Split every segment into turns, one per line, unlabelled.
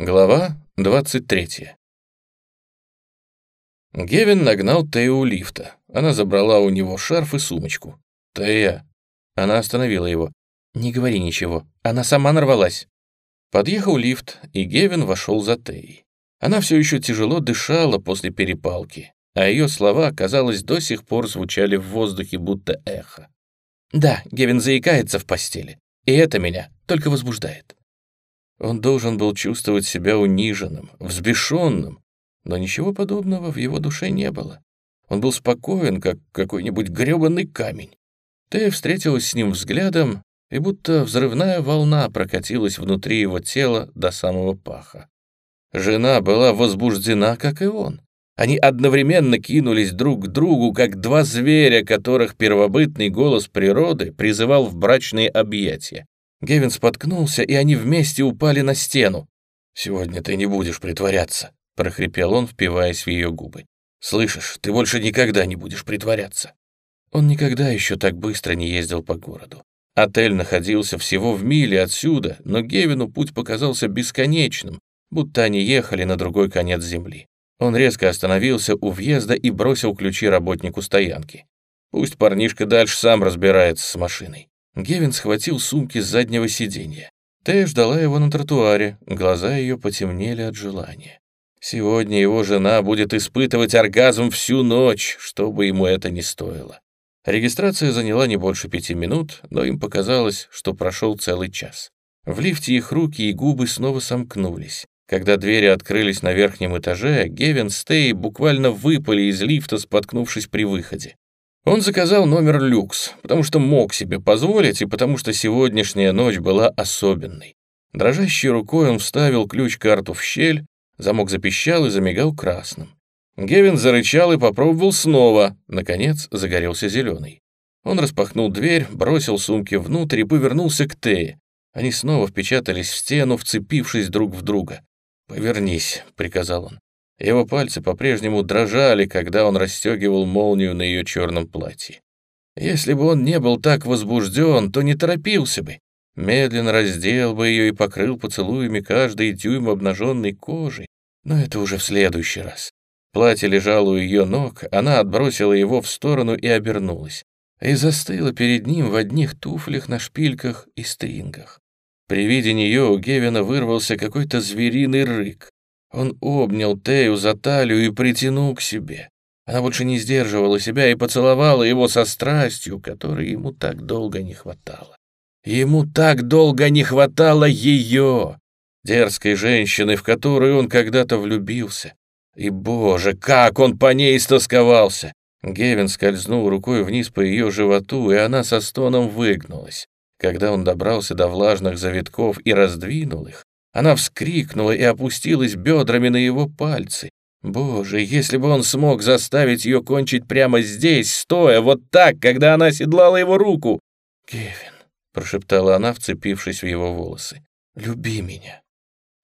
Глава 23. Гевин нагнал Тею у лифта. Она забрала у него шарф и сумочку. «Тея». Она остановила его. «Не говори ничего. Она сама нарвалась». Подъехал лифт, и Гевин вошел за Теей. Она все еще тяжело дышала после перепалки, а ее слова, казалось, до сих пор звучали в воздухе, будто эхо. «Да, Гевин заикается в постели, и это меня только возбуждает». Он должен был чувствовать себя униженным, взбешенным, но ничего подобного в его душе не было. Он был спокоен, как какой-нибудь гребанный камень. Тея встретилась с ним взглядом, и будто взрывная волна прокатилась внутри его тела до самого паха. Жена была возбуждена, как и он. Они одновременно кинулись друг к другу, как два зверя, которых первобытный голос природы призывал в брачные объятия. Гевин споткнулся, и они вместе упали на стену. «Сегодня ты не будешь притворяться», — прохрипел он, впиваясь в ее губы. «Слышишь, ты больше никогда не будешь притворяться». Он никогда еще так быстро не ездил по городу. Отель находился всего в миле отсюда, но Гевину путь показался бесконечным, будто они ехали на другой конец земли. Он резко остановился у въезда и бросил ключи работнику стоянки. Пусть парнишка дальше сам разбирается с машиной. Гевин схватил сумки с заднего сиденья. Тея ждала его на тротуаре, глаза ее потемнели от желания. Сегодня его жена будет испытывать оргазм всю ночь, что бы ему это ни стоило. Регистрация заняла не больше пяти минут, но им показалось, что прошел целый час. В лифте их руки и губы снова сомкнулись. Когда двери открылись на верхнем этаже, Гевин с Теей буквально выпали из лифта, споткнувшись при выходе. Он заказал номер люкс, потому что мог себе позволить и потому что сегодняшняя ночь была особенной. Дрожащей рукой он вставил ключ-карту в щель, замок запищал и замигал красным. Гевин зарычал и попробовал снова. Наконец загорелся зеленый. Он распахнул дверь, бросил сумки внутрь и повернулся к Тее. Они снова впечатались в стену, вцепившись друг в друга. «Повернись», — приказал он. Его пальцы по-прежнему дрожали, когда он расстегивал молнию на ее черном платье. Если бы он не был так возбужден, то не торопился бы. Медленно раздел бы ее и покрыл поцелуями каждый дюйм обнаженной кожи. Но это уже в следующий раз. Платье лежало у ее ног, она отбросила его в сторону и обернулась. И застыла перед ним в одних туфлях на шпильках и стрингах. При виде нее у Гевина вырвался какой-то звериный рык. Он обнял Тею за талию и притянул к себе. Она больше не сдерживала себя и поцеловала его со страстью, которой ему так долго не хватало. Ему так долго не хватало ее, дерзкой женщины, в которую он когда-то влюбился. И, боже, как он по ней истосковался! Гевин скользнул рукой вниз по ее животу, и она со стоном выгнулась. Когда он добрался до влажных завитков и раздвинул их, она вскрикнула и опустилась бедрами на его пальцы. Боже, если бы он смог заставить ее кончить прямо здесь, стоя, вот так, когда она седлала его руку. «Гевин», — прошептала она, вцепившись в его волосы, — «люби меня».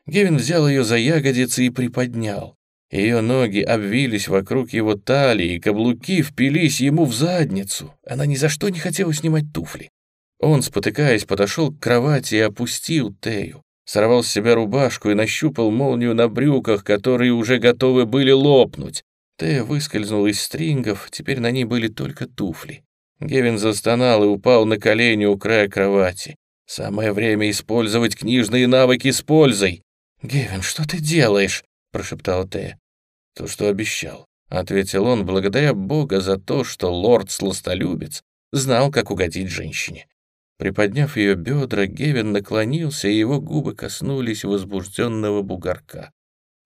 Гевин взял ее за ягодицы и приподнял. Ее ноги обвились вокруг его талии, и каблуки впились ему в задницу. Она ни за что не хотела снимать туфли. Он, спотыкаясь, подошел к кровати и опустил Тею. Сорвал с себя рубашку и нащупал молнию на брюках, которые уже готовы были лопнуть. Тея выскользнул из стрингов, теперь на ней были только туфли. Гевин застонал и упал на колени у края кровати. «Самое время использовать книжные навыки с пользой!» «Гевин, что ты делаешь?» — прошептал Тея. «То, что обещал», — ответил он, благодаря Бога за то, что лорд-сластолюбец знал, как угодить женщине. Приподняв ее бедра, Гевин наклонился, и его губы коснулись возбужденного бугорка.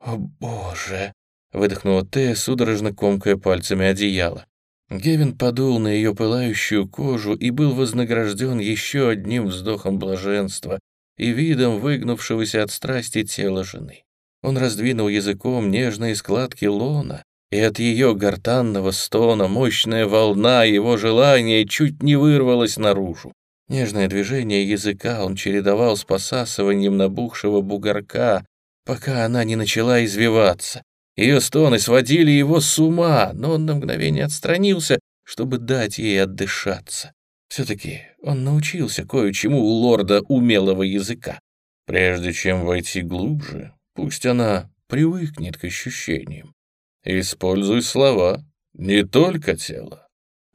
«О, Боже!» — выдохнула Тея, судорожно комкая пальцами одеяло. Гевин подул на ее пылающую кожу и был вознагражден еще одним вздохом блаженства и видом выгнувшегося от страсти тела жены. Он раздвинул языком нежные складки лона, и от ее гортанного стона мощная волна его желания чуть не вырвалась наружу. Нежное движение языка он чередовал с посасыванием набухшего бугорка, пока она не начала извиваться. Ее стоны сводили его с ума, но он на мгновение отстранился, чтобы дать ей отдышаться. Все-таки он научился кое-чему у лорда умелого языка. Прежде чем войти глубже, Пусть она привыкнет к ощущениям. Используй слова, не только тело.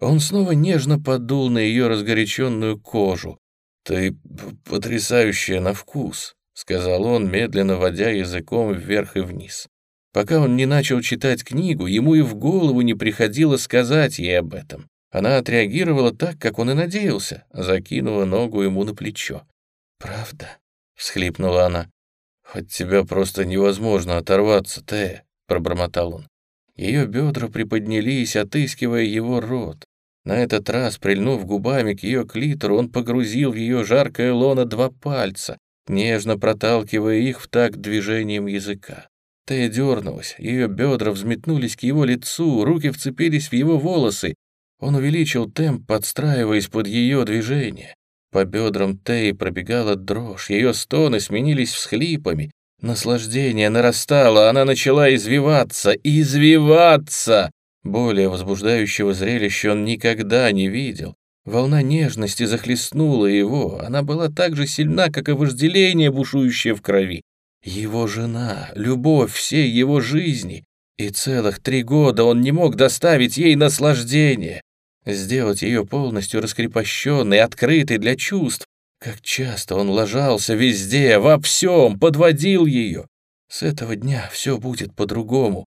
Он снова нежно подул на ее разгоряченную кожу. «Ты потрясающая на вкус», — сказал он, медленно водя языком вверх и вниз. Пока он не начал читать книгу, ему и в голову не приходило сказать ей об этом. Она отреагировала так, как он и надеялся, закинула ногу ему на плечо. «Правда?» — всхлипнула она. «От тебя просто невозможно оторваться, Тея», — пробормотал он. Ее бедра приподнялись, отыскивая его рот. На этот раз, прильнув губами к ее клитору, он погрузил в ее жаркое лоно два пальца, нежно проталкивая их в такт движением языка. Тея дернулась, ее бедра взметнулись к его лицу, руки вцепились в его волосы. Он увеличил темп, подстраиваясь под ее движение. По бедрам Теи пробегала дрожь, ее стоны сменились всхлипами. Наслаждение нарастало, она начала извиваться, извиваться! Более возбуждающего зрелища он никогда не видел. Волна нежности захлестнула его, она была так же сильна, как и вожделение, бушующее в крови. Его жена, любовь всей его жизни. И целых три года он не мог доставить ей наслаждение. Сделать ее полностью раскрепощенной, открытой для чувств. Как часто он ложался везде, во всем, подводил ее. С этого дня все будет по-другому.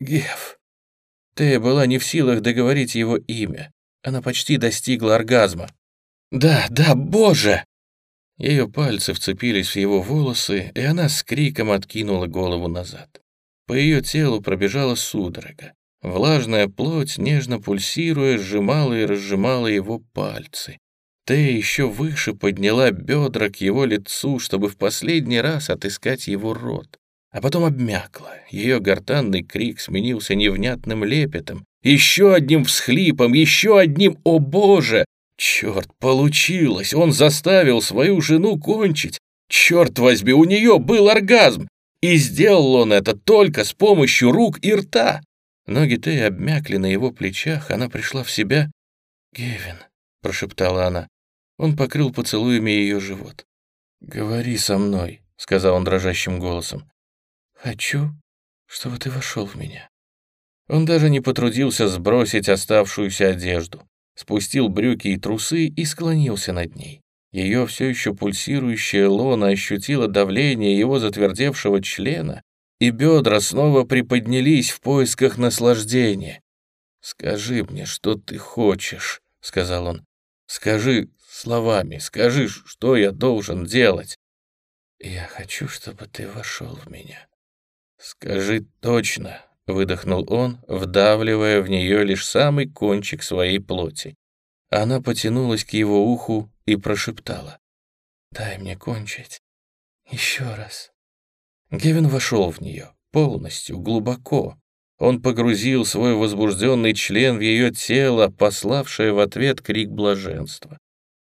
Геф. Тея была не в силах договорить его имя. Она почти достигла оргазма. «Да, да, боже!» Ее пальцы вцепились в его волосы, и она с криком откинула голову назад. По ее телу пробежала судорога. Влажная плоть, нежно пульсируя, сжимала и разжимала его пальцы. Тея еще выше подняла бедра к его лицу, чтобы в последний раз отыскать его рот а потом обмякла. Ее гортанный крик сменился невнятным лепетом, еще одним всхлипом, еще одним «О боже!» Черт, получилось! Он заставил свою жену кончить. Черт возьми, у нее был оргазм! И сделал он это только с помощью рук и рта. Ноги Теи обмякли на его плечах, она пришла в себя. «Гевин», — прошептала она. Он покрыл поцелуями ее живот. «Говори со мной», — сказал он дрожащим голосом. «Хочу, чтобы ты вошел в меня». Он даже не потрудился сбросить оставшуюся одежду, спустил брюки и трусы и склонился над ней. Ее все еще пульсирующая лона ощутила давление его затвердевшего члена, и бедра снова приподнялись в поисках наслаждения. «Скажи мне, что ты хочешь», — сказал он. «Скажи словами, скажи, что я должен делать». «Я хочу, чтобы ты вошел в меня», «Скажи точно», — выдохнул он, вдавливая в нее лишь самый кончик своей плоти. Она потянулась к его уху и прошептала. «Дай мне кончить. Еще раз». Гевин вошел в нее, полностью, глубоко. Он погрузил свой возбужденный член в ее тело, пославшее в ответ крик блаженства.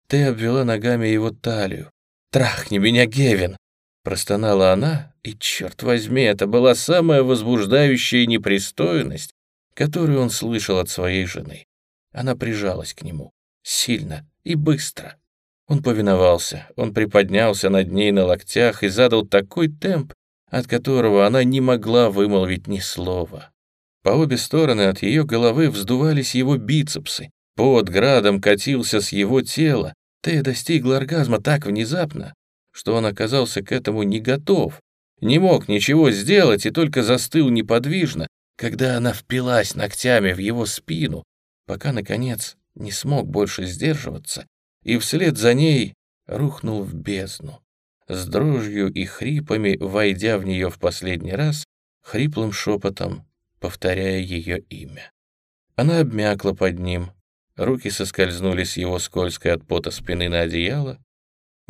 Ты обвела ногами его талию. «Трахни меня, Гевин!» Простонала она, и, черт возьми, это была самая возбуждающая непристойность, которую он слышал от своей жены. Она прижалась к нему. Сильно и быстро. Он повиновался, он приподнялся над ней на локтях и задал такой темп, от которого она не могла вымолвить ни слова. По обе стороны от ее головы вздувались его бицепсы, под градом катился с его тела. Тея достигла оргазма так внезапно, что он оказался к этому не готов, не мог ничего сделать и только застыл неподвижно, когда она впилась ногтями в его спину, пока, наконец, не смог больше сдерживаться, и вслед за ней рухнул в бездну, с дрожью и хрипами, войдя в нее в последний раз, хриплым шепотом повторяя ее имя. Она обмякла под ним, руки соскользнули с его скользкой от пота спины на одеяло,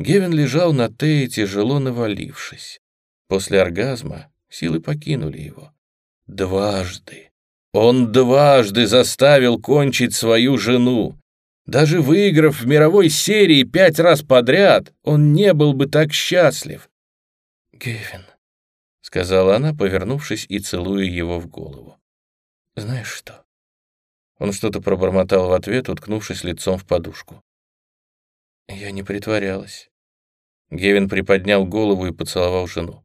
Гевин лежал на Тее, тяжело навалившись. После оргазма силы покинули его. Дважды. Он дважды заставил кончить свою жену. Даже выиграв в мировой серии пять раз подряд, он не был бы так счастлив. «Гевин», — сказала она, повернувшись и целуя его в голову. «Знаешь что?» Он что-то пробормотал в ответ, уткнувшись лицом в подушку. Я не притворялась. Гевин приподнял голову и поцеловал жену.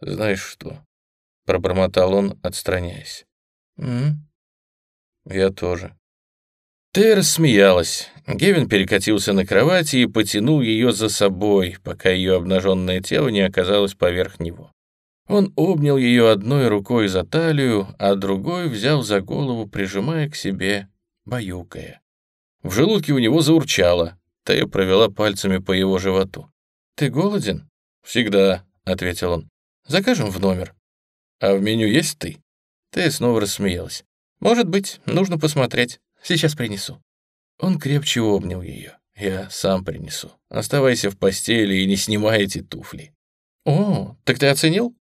Знаешь что? Пробормотал он, отстраняясь.
М?
Я тоже. Ты рассмеялась. Гевин перекатился на кровати и потянул ее за собой, пока ее обнаженное тело не оказалось поверх него. Он обнял ее одной рукой за талию, а другой взял за голову, прижимая к себе, баюкая. В желудке у него заурчало. Тея провела пальцами по его животу.
«Ты голоден?»
«Всегда», — ответил он.
«Закажем в номер».
«А в меню есть ты?»
Тея снова рассмеялась. «Может быть, нужно посмотреть. Сейчас принесу».
Он крепче обнял ее. «Я сам принесу. Оставайся в постели и не снимай эти туфли».
«О, так ты оценил?»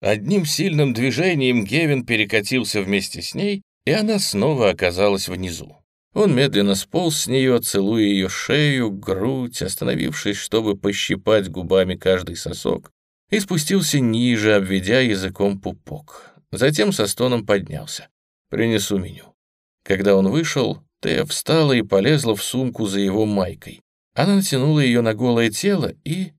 Одним сильным движением Гевин перекатился вместе с ней, и она снова оказалась внизу. Он медленно сполз с нее, целуя ее шею, грудь, остановившись, чтобы пощипать губами каждый сосок, и спустился ниже, обведя языком пупок. Затем со стоном поднялся. «Принесу меню». Когда он вышел, Тея встала и полезла в сумку за его майкой. Она натянула ее на голое тело и...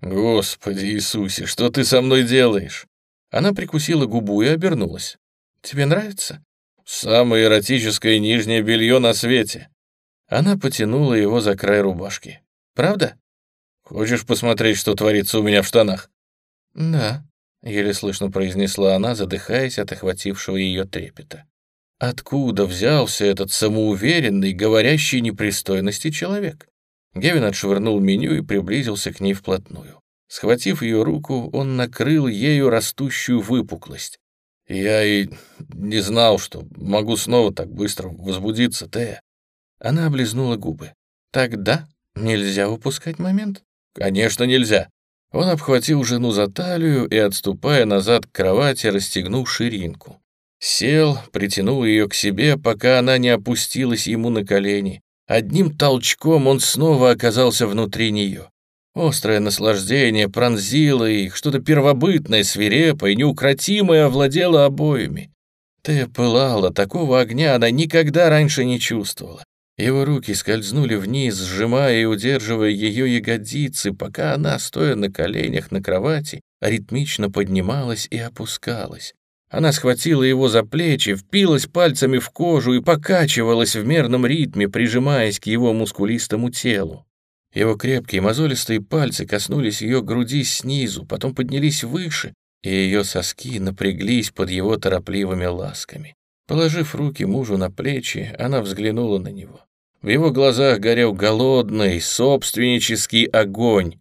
«Господи Иисусе, что ты со мной делаешь?» Она прикусила губу и обернулась.
«Тебе нравится?»
«Самое эротическое нижнее белье на свете». Она потянула его за край рубашки.
«Правда?»
«Хочешь посмотреть, что творится у меня в штанах?»
«Да», —
еле слышно произнесла она, задыхаясь от охватившего ее трепета. Откуда взялся этот самоуверенный, говорящий непристойности человек? Гевин отшвырнул меню и приблизился к ней вплотную. Схватив ее руку, он накрыл ею растущую выпуклость. «Я и не знал, что могу снова так быстро возбудиться, Тея». Она облизнула губы.
«Тогда нельзя упускать момент?»
«Конечно, нельзя». Он обхватил жену за талию и, отступая назад к кровати, расстегнул ширинку. Сел, притянул ее к себе, пока она не опустилась ему на колени. Одним толчком он снова оказался внутри нее. Острое наслаждение пронзило их, что-то первобытное, свирепое, неукротимое овладело обоими. Ты пылала, такого огня она никогда раньше не чувствовала. Его руки скользнули вниз, сжимая и удерживая ее ягодицы, пока она, стоя на коленях на кровати, ритмично поднималась и опускалась. Она схватила его за плечи, впилась пальцами в кожу и покачивалась в мерном ритме, прижимаясь к его мускулистому телу. Его крепкие мозолистые пальцы коснулись ее груди снизу, потом поднялись выше, и ее соски напряглись под его торопливыми ласками. Положив руки мужу на плечи, она взглянула на него. В его глазах горел голодный, собственнический огонь.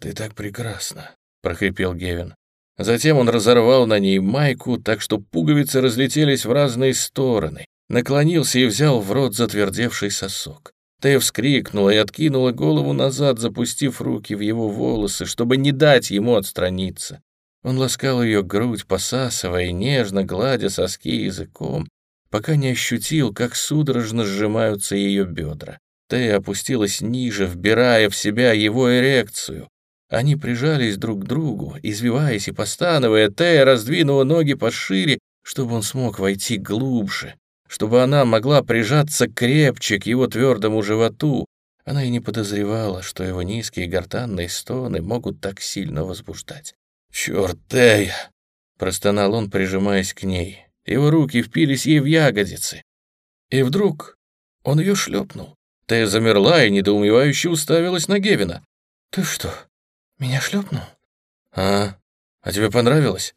«Ты так прекрасна», — прохрипел Гевин. Затем он разорвал на ней майку, так что пуговицы разлетелись в разные стороны, наклонился и взял в рот затвердевший сосок. Тея вскрикнула и откинула голову назад, запустив руки в его волосы, чтобы не дать ему отстраниться. Он ласкал ее грудь, посасывая, нежно гладя соски языком, пока не ощутил, как судорожно сжимаются ее бедра. Тея опустилась ниже, вбирая в себя его эрекцию. Они прижались друг к другу, извиваясь и постановая, Тея раздвинула ноги пошире, чтобы он смог войти глубже, чтобы она могла прижаться крепче к его твердому животу. Она и не подозревала, что его низкие гортанные стоны могут так сильно возбуждать. «Черт, Тея!» — простонал он, прижимаясь к ней. Его руки впились ей в ягодицы. И вдруг он ее шлепнул. Тея замерла и недоумевающе уставилась на Гевина.
«Ты что, меня шлепнул?»
«А, а тебе понравилось?»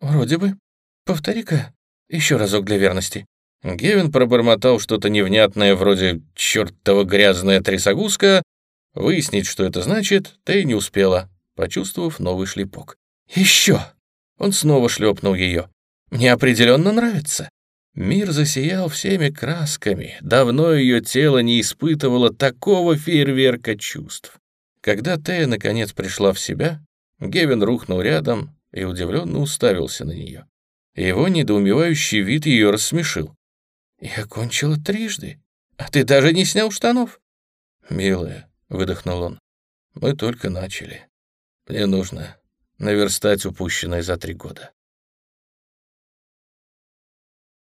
«Вроде бы. Повтори-ка еще разок для верности».
Гевин пробормотал что-то невнятное вроде «чертова грязная трясогузка». Выяснить, что это значит, ты не успела, почувствовав новый шлепок.
«Еще!»
Он снова шлепнул ее. «Мне определенно нравится». Мир засиял всеми красками. Давно ее тело не испытывало такого фейерверка чувств. Когда Тея наконец пришла в себя, Гевин рухнул рядом и удивленно уставился на нее. Его недоумевающий вид ее рассмешил.
«Я кончила трижды, а ты даже не снял штанов».
«Милая», — выдохнул он, — «мы только начали. Мне нужно наверстать упущенное за три года».